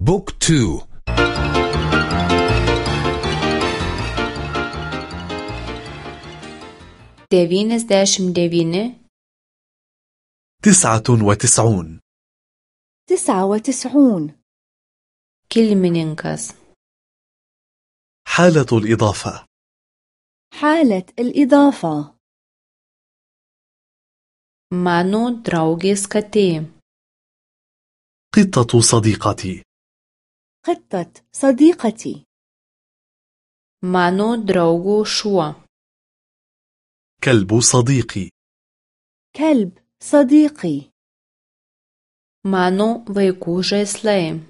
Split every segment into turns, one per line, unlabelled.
book
two. devyniasdešimt devyni
تسعة وتسعون.
تسعة وتسعون.
Kilmininkas
حالة الإضافة.
حالة الإضافة.
Mano draugės katė
قطة صديقتي.
قطة صديقتي.
Mano draugo šuo
كلب صديقي.
كلب صديقي.
Mano vaikų žaislai.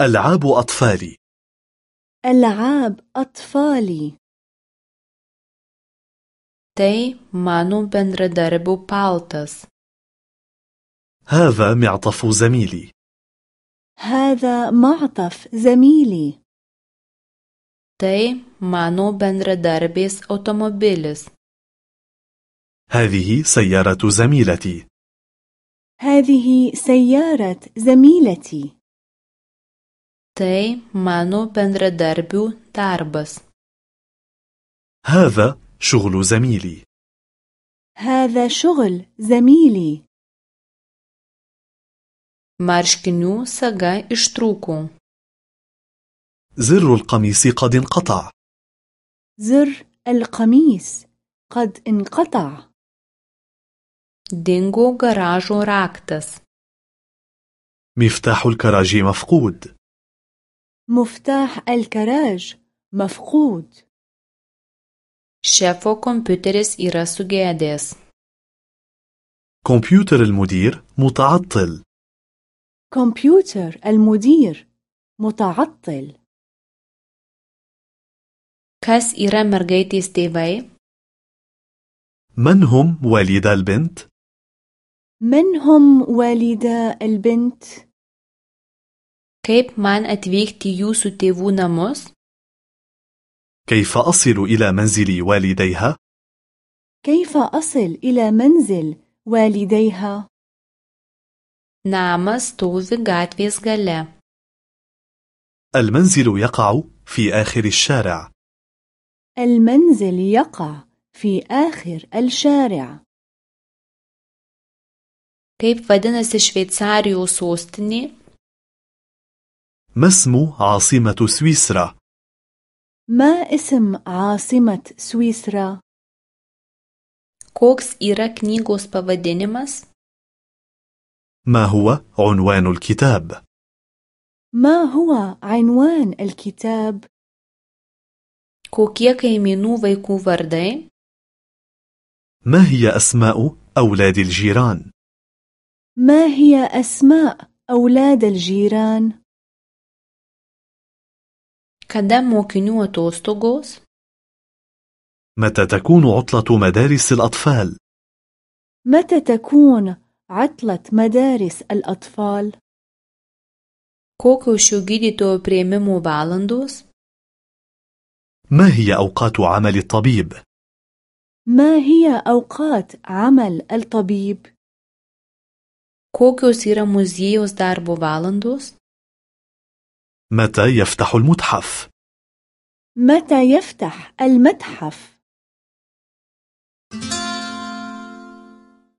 ألعاب أطفالي.
ألعاب أطفالي.
Tai mano bendradarbių paltas.
هذا معطف زميلي.
هذا معطف زميلي.
Tai mano bendradarbės automobilis.
هذه سيارة زميلتي.
هذه سيارة زميلتي.
Tai mano bendradarbių darbas.
هذا شغل زميلي.
هذا شغل زميلي.
Marškinių saga ištrūko
زر القميص قد انقطع.
زر القميص قد انقطع.
Dingo garažo raktas.
مفتاح الكراج مفقود.
مفتاح الكراج مفقود.
Šefo kompiuteris yra sugedęs
كمبيوتر المدير متعطل.
كمبيوتر المدير متعطل
kas yra mergaitės tėvai
من هم والدا البنت؟
من هم والدا البنت؟
man atvykti į jūsų tėvų namus
كيف أصل إلى منزل والديها؟
كيف أصل إلى منزل والديها؟
Namas stovi gatvės gale
المنزل يقع في آخر الشارع
المنزل يقع في آخر الشارع
kaip vadinasi šveicarijos sostinė
ما اسم عاصمة سويسرا؟
ما اسم عاصمة سويسرا؟
koks yra knygos pavadinimas
ما هو عنوان الكتاب؟
ما هو عنوان الكتاب؟
kaimynų vaikų vardai
ما هي أسماء أولاد الجيران؟
ما هي أسماء أولاد الجيران؟
kada mokinių atostogos
متى تكون عطلة مدارس الأطفال؟
متى تكون عطلة مدارس الأطفال؟
šio gydytojo prieimimo valandos
ما هي أوقات عمل الطبيب؟
ما هي أوقات عمل الطبيب؟
kokios yra muziejaus darbo valandos
متى يفتح المتحف؟
متى يفتح المتحف؟